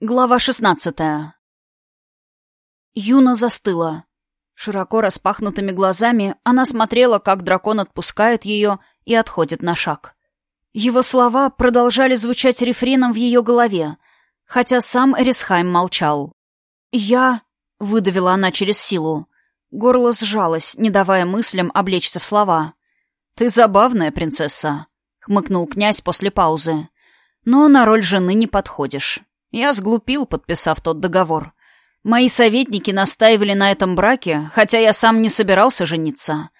Глава шестнадцатая. Юна застыла. Широко распахнутыми глазами она смотрела, как дракон отпускает ее и отходит на шаг. Его слова продолжали звучать рефреном в ее голове, хотя сам Эрисхайм молчал. «Я...» — выдавила она через силу. Горло сжалось, не давая мыслям облечься в слова. «Ты забавная принцесса», — хмыкнул князь после паузы. «Но на роль жены не подходишь. Я сглупил, подписав тот договор. Мои советники настаивали на этом браке, хотя я сам не собирался жениться.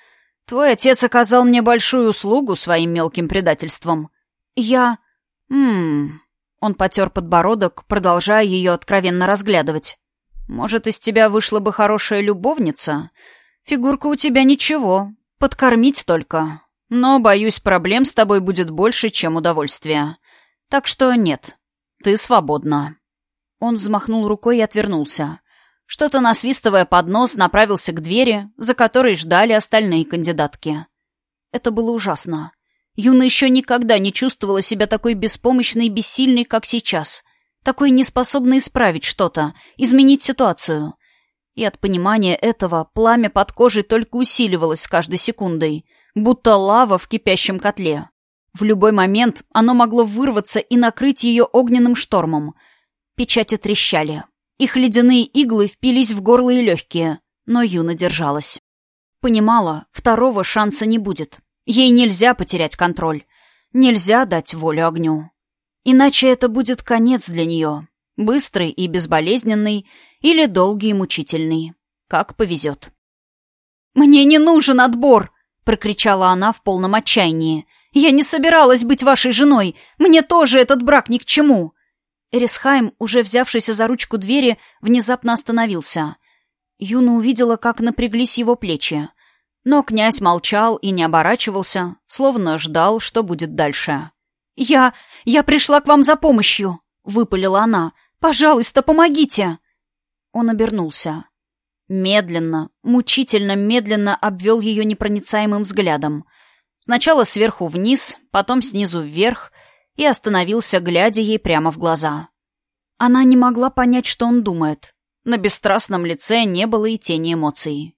Твой отец оказал мне большую услугу своим мелким предательством. Я... Ммм... Он потер подбородок, продолжая ее откровенно разглядывать. «Может, из тебя вышла бы хорошая любовница? Фигурка у тебя ничего. Подкормить только. Но, боюсь, проблем с тобой будет больше, чем удовольствия. Так что нет, «Ты свободна». Он взмахнул рукой и отвернулся. Что-то насвистывая под нос, направился к двери, за которой ждали остальные кандидатки. Это было ужасно. Юна еще никогда не чувствовала себя такой беспомощной и бессильной, как сейчас. Такой неспособной исправить что-то, изменить ситуацию. И от понимания этого пламя под кожей только усиливалось с каждой секундой, будто лава в кипящем котле. В любой момент оно могло вырваться и накрыть ее огненным штормом. Печати трещали. Их ледяные иглы впились в горло и легкие, но Юна держалась. Понимала, второго шанса не будет. Ей нельзя потерять контроль. Нельзя дать волю огню. Иначе это будет конец для нее. Быстрый и безболезненный или долгий и мучительный. Как повезет. «Мне не нужен отбор!» — прокричала она в полном отчаянии. Я не собиралась быть вашей женой. Мне тоже этот брак ни к чему. Эрисхайм, уже взявшийся за ручку двери, внезапно остановился. Юна увидела, как напряглись его плечи. Но князь молчал и не оборачивался, словно ждал, что будет дальше. «Я... я пришла к вам за помощью!» — выпалила она. «Пожалуйста, помогите!» Он обернулся. Медленно, мучительно медленно обвел ее непроницаемым взглядом — Сначала сверху вниз, потом снизу вверх, и остановился, глядя ей прямо в глаза. Она не могла понять, что он думает. На бесстрастном лице не было и тени эмоций.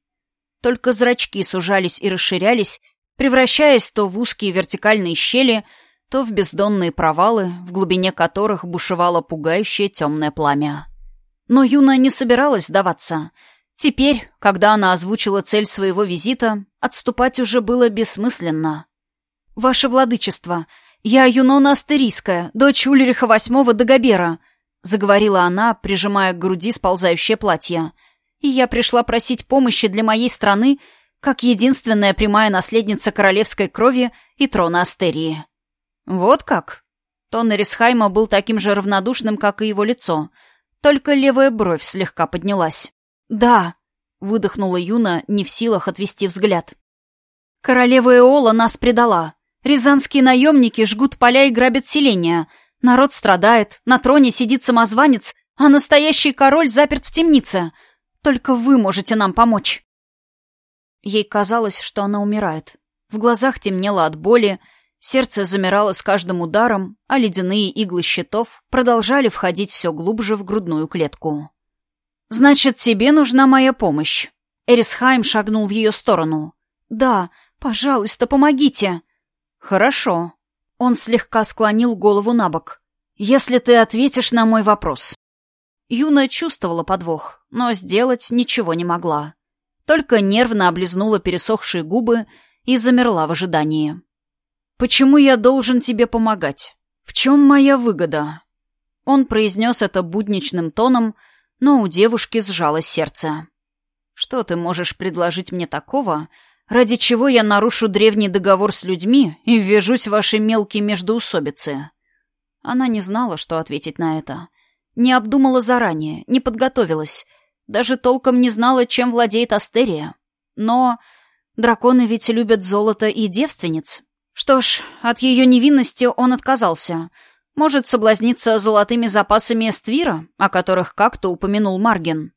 Только зрачки сужались и расширялись, превращаясь то в узкие вертикальные щели, то в бездонные провалы, в глубине которых бушевало пугающее темное пламя. Но Юна не собиралась сдаваться — Теперь, когда она озвучила цель своего визита, отступать уже было бессмысленно. «Ваше владычество, я Юнона Астерийская, дочь Ульриха VIII Дагобера», — заговорила она, прижимая к груди сползающее платье. «И я пришла просить помощи для моей страны, как единственная прямая наследница королевской крови и трона Астерии». «Вот как?» Тон Эрисхайма был таким же равнодушным, как и его лицо, только левая бровь слегка поднялась. «Да», — выдохнула Юна, не в силах отвести взгляд. «Королева Эола нас предала. Рязанские наемники жгут поля и грабят селения. Народ страдает, на троне сидит самозванец, а настоящий король заперт в темнице. Только вы можете нам помочь». Ей казалось, что она умирает. В глазах темнело от боли, сердце замирало с каждым ударом, а ледяные иглы щитов продолжали входить все глубже в грудную клетку. «Значит, тебе нужна моя помощь». Эрисхайм шагнул в ее сторону. «Да, пожалуйста, помогите». «Хорошо». Он слегка склонил голову на бок. «Если ты ответишь на мой вопрос». Юна чувствовала подвох, но сделать ничего не могла. Только нервно облизнула пересохшие губы и замерла в ожидании. «Почему я должен тебе помогать? В чем моя выгода?» Он произнес это будничным тоном, но у девушки сжалось сердце. «Что ты можешь предложить мне такого, ради чего я нарушу древний договор с людьми и ввяжусь в ваши мелкие междоусобицы?» Она не знала, что ответить на это. Не обдумала заранее, не подготовилась. Даже толком не знала, чем владеет Астерия. Но драконы ведь любят золото и девственниц. Что ж, от ее невинности он отказался — может соблазниться золотыми запасами Эствира, о которых как-то упомянул Марген.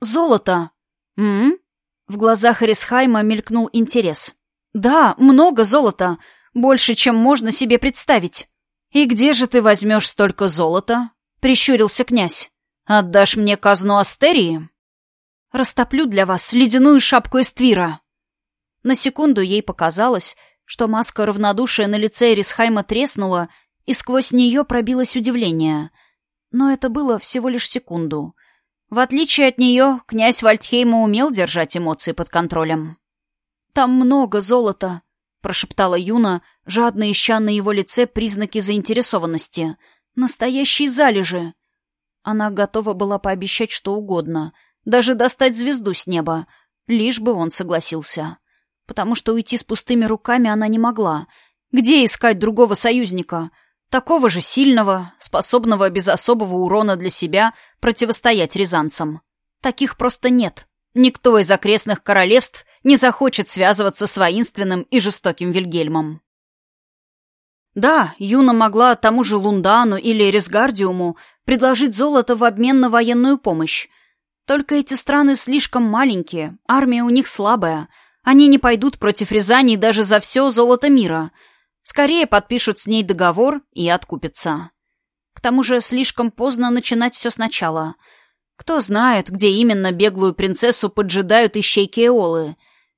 Золото. М? В глазах Рисхайма мелькнул интерес. Да, много золота. Больше, чем можно себе представить. И где же ты возьмешь столько золота? — прищурился князь. «Отдашь мне казну Астерии?» «Растоплю для вас ледяную шапку Эствира». На секунду ей показалось, что маска равнодушия на лице Эрисхайма треснула, и сквозь нее пробилось удивление. Но это было всего лишь секунду. В отличие от нее, князь Вальдхейма умел держать эмоции под контролем. «Там много золота», — прошептала Юна, жадно ища на его лице признаки заинтересованности. «Настоящие залежи». Она готова была пообещать что угодно, даже достать звезду с неба, лишь бы он согласился. Потому что уйти с пустыми руками она не могла. Где искать другого союзника? Такого же сильного, способного без особого урона для себя противостоять рязанцам. Таких просто нет. Никто из окрестных королевств не захочет связываться с воинственным и жестоким Вильгельмом. Да, Юна могла тому же Лундану или Ресгардиуму предложить золото в обмен на военную помощь. Только эти страны слишком маленькие, армия у них слабая. Они не пойдут против Рязани даже за все золото мира — Скорее подпишут с ней договор и откупятся. К тому же слишком поздно начинать все сначала. Кто знает, где именно беглую принцессу поджидают ищейки Эолы.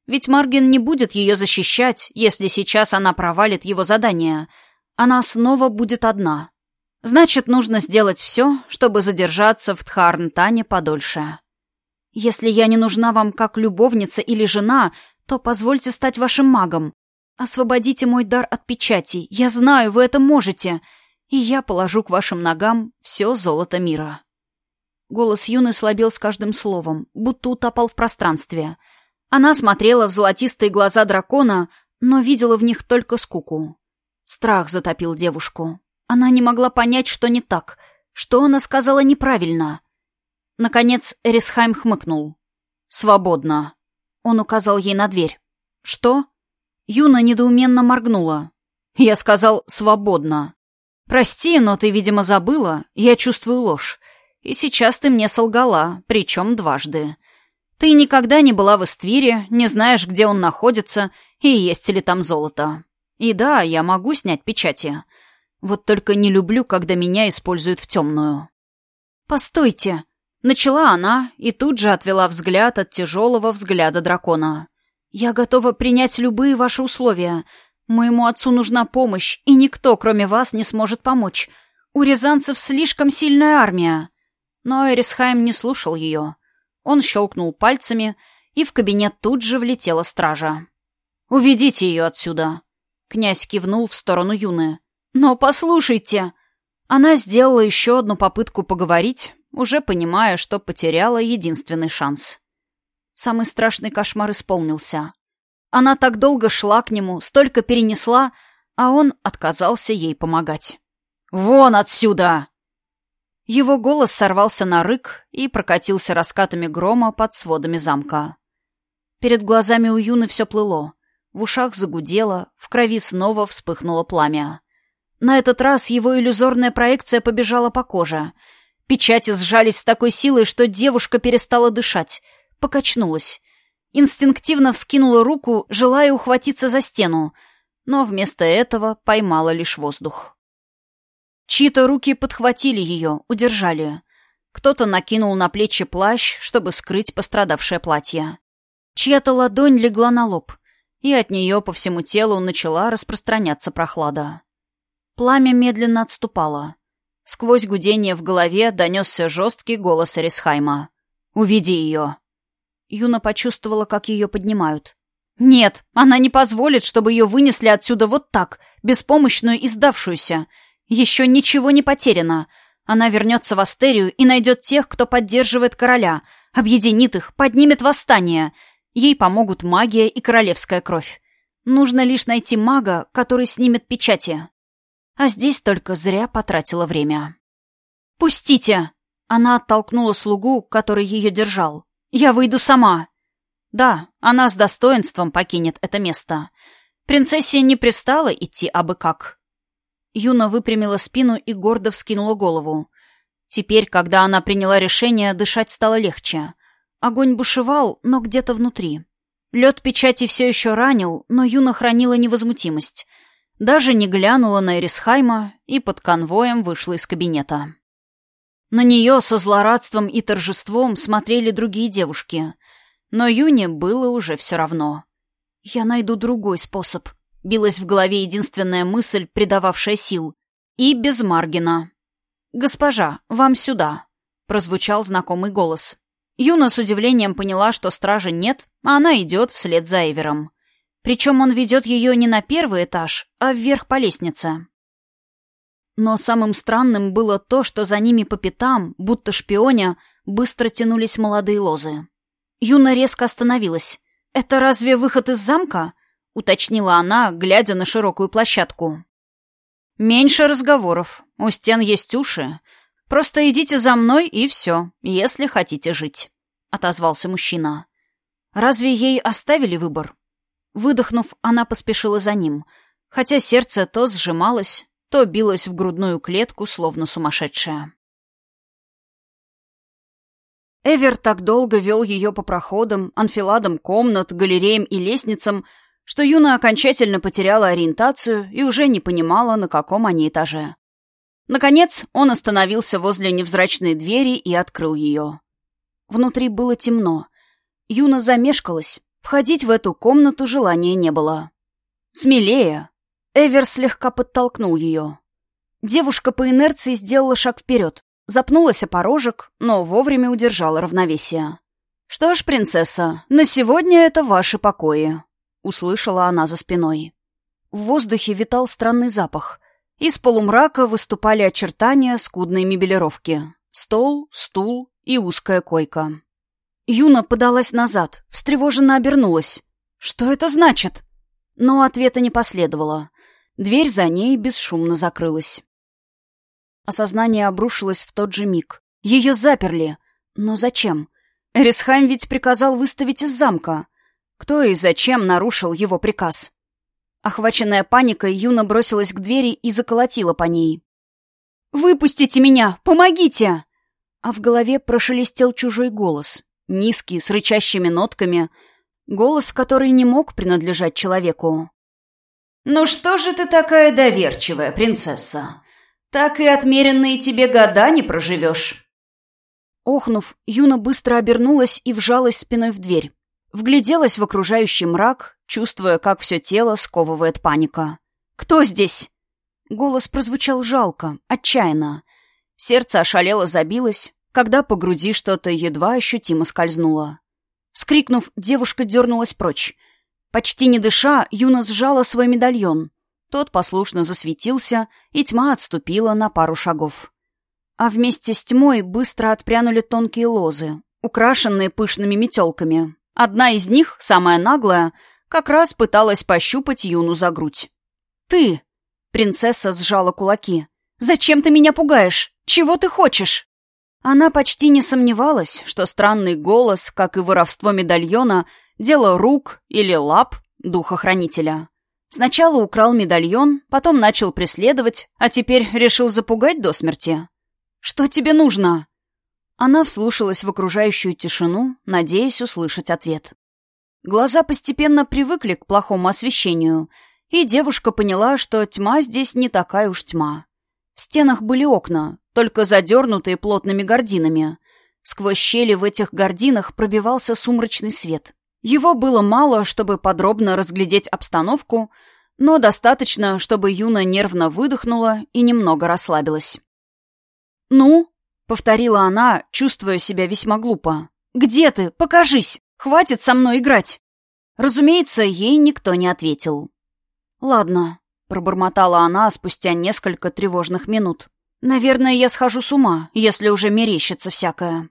Ведь Марген не будет ее защищать, если сейчас она провалит его задание. Она снова будет одна. Значит, нужно сделать все, чтобы задержаться в Тхарнтане подольше. Если я не нужна вам как любовница или жена, то позвольте стать вашим магом. Освободите мой дар от печати. Я знаю, вы это можете. И я положу к вашим ногам все золото мира. Голос Юны слабел с каждым словом, будто утопал в пространстве. Она смотрела в золотистые глаза дракона, но видела в них только скуку. Страх затопил девушку. Она не могла понять, что не так, что она сказала неправильно. Наконец Эрисхайм хмыкнул. «Свободно». Он указал ей на дверь. «Что?» Юна недоуменно моргнула. Я сказал «свободно». «Прости, но ты, видимо, забыла. Я чувствую ложь. И сейчас ты мне солгала, причем дважды. Ты никогда не была в Эствире, не знаешь, где он находится и есть ли там золото. И да, я могу снять печати. Вот только не люблю, когда меня используют в темную». «Постойте!» Начала она и тут же отвела взгляд от тяжелого взгляда дракона. «Я готова принять любые ваши условия. Моему отцу нужна помощь, и никто, кроме вас, не сможет помочь. У рязанцев слишком сильная армия». Но Эрисхайм не слушал ее. Он щелкнул пальцами, и в кабинет тут же влетела стража. «Уведите ее отсюда!» Князь кивнул в сторону Юны. «Но послушайте!» Она сделала еще одну попытку поговорить, уже понимая, что потеряла единственный шанс. Самый страшный кошмар исполнился. Она так долго шла к нему, столько перенесла, а он отказался ей помогать. «Вон отсюда!» Его голос сорвался на рык и прокатился раскатами грома под сводами замка. Перед глазами у Юны все плыло. В ушах загудело, в крови снова вспыхнуло пламя. На этот раз его иллюзорная проекция побежала по коже. Печати сжались с такой силой, что девушка перестала дышать — покачнулась. Инстинктивно вскинула руку, желая ухватиться за стену, но вместо этого поймала лишь воздух. Чьи-то руки подхватили ее, удержали. Кто-то накинул на плечи плащ, чтобы скрыть пострадавшее платье. Чья-то ладонь легла на лоб, и от нее по всему телу начала распространяться прохлада. Пламя медленно отступало. Сквозь гудение в голове донесся жесткий голос Эрисхайма. «Уведи ее!» Юна почувствовала, как ее поднимают. «Нет, она не позволит, чтобы ее вынесли отсюда вот так, беспомощную и сдавшуюся. Еще ничего не потеряно. Она вернется в Астерию и найдет тех, кто поддерживает короля, объединит их, поднимет восстание. Ей помогут магия и королевская кровь. Нужно лишь найти мага, который снимет печати. А здесь только зря потратила время. «Пустите!» Она оттолкнула слугу, который ее держал. «Я выйду сама». Да, она с достоинством покинет это место. Принцессе не пристало идти абы как. Юна выпрямила спину и гордо вскинула голову. Теперь, когда она приняла решение, дышать стало легче. Огонь бушевал, но где-то внутри. Лед печати все еще ранил, но Юна хранила невозмутимость. Даже не глянула на Эрисхайма и под конвоем вышла из кабинета. На нее со злорадством и торжеством смотрели другие девушки. Но Юне было уже все равно. «Я найду другой способ», — билась в голове единственная мысль, придававшая сил. «И без Маргина». «Госпожа, вам сюда», — прозвучал знакомый голос. Юна с удивлением поняла, что стражи нет, а она идет вслед за Эвером. Причем он ведет ее не на первый этаж, а вверх по лестнице. Но самым странным было то, что за ними по пятам, будто шпионя, быстро тянулись молодые лозы. Юна резко остановилась. «Это разве выход из замка?» — уточнила она, глядя на широкую площадку. «Меньше разговоров. У стен есть уши. Просто идите за мной, и все, если хотите жить», — отозвался мужчина. «Разве ей оставили выбор?» Выдохнув, она поспешила за ним, хотя сердце то сжималось, то билась в грудную клетку, словно сумасшедшая. Эвер так долго вел ее по проходам, анфиладам комнат, галереям и лестницам, что Юна окончательно потеряла ориентацию и уже не понимала, на каком они этаже. Наконец, он остановился возле невзрачной двери и открыл ее. Внутри было темно. Юна замешкалась. Входить в эту комнату желания не было. «Смелее!» Эвер слегка подтолкнул ее. Девушка по инерции сделала шаг вперед, запнулась о порожек, но вовремя удержала равновесие. «Что ж, принцесса, на сегодня это ваши покои», — услышала она за спиной. В воздухе витал странный запах. Из полумрака выступали очертания скудной мебелировки. Стол, стул и узкая койка. Юна подалась назад, встревоженно обернулась. «Что это значит?» Но ответа не последовало. Дверь за ней бесшумно закрылась. Осознание обрушилось в тот же миг. Ее заперли. Но зачем? Эрисхайм ведь приказал выставить из замка. Кто и зачем нарушил его приказ? Охваченная паникой, Юна бросилась к двери и заколотила по ней. «Выпустите меня! Помогите!» А в голове прошелестел чужой голос, низкий, с рычащими нотками, голос, который не мог принадлежать человеку. «Ну что же ты такая доверчивая, принцесса? Так и отмеренные тебе года не проживешь». Охнув, Юна быстро обернулась и вжалась спиной в дверь. Вгляделась в окружающий мрак, чувствуя, как все тело сковывает паника. «Кто здесь?» Голос прозвучал жалко, отчаянно. Сердце ошалело забилось, когда по груди что-то едва ощутимо скользнуло. Вскрикнув, девушка дернулась прочь — Почти не дыша, Юна сжала свой медальон. Тот послушно засветился, и тьма отступила на пару шагов. А вместе с тьмой быстро отпрянули тонкие лозы, украшенные пышными метелками. Одна из них, самая наглая, как раз пыталась пощупать Юну за грудь. «Ты!» — принцесса сжала кулаки. «Зачем ты меня пугаешь? Чего ты хочешь?» Она почти не сомневалась, что странный голос, как и воровство медальона, Дело рук или лап духохранителя. Сначала украл медальон, потом начал преследовать, а теперь решил запугать до смерти. «Что тебе нужно?» Она вслушалась в окружающую тишину, надеясь услышать ответ. Глаза постепенно привыкли к плохому освещению, и девушка поняла, что тьма здесь не такая уж тьма. В стенах были окна, только задернутые плотными гординами. Сквозь щели в этих гординах пробивался сумрачный свет. Его было мало, чтобы подробно разглядеть обстановку, но достаточно, чтобы Юна нервно выдохнула и немного расслабилась. «Ну?» — повторила она, чувствуя себя весьма глупо. «Где ты? Покажись! Хватит со мной играть!» Разумеется, ей никто не ответил. «Ладно», — пробормотала она спустя несколько тревожных минут. «Наверное, я схожу с ума, если уже мерещится всякое».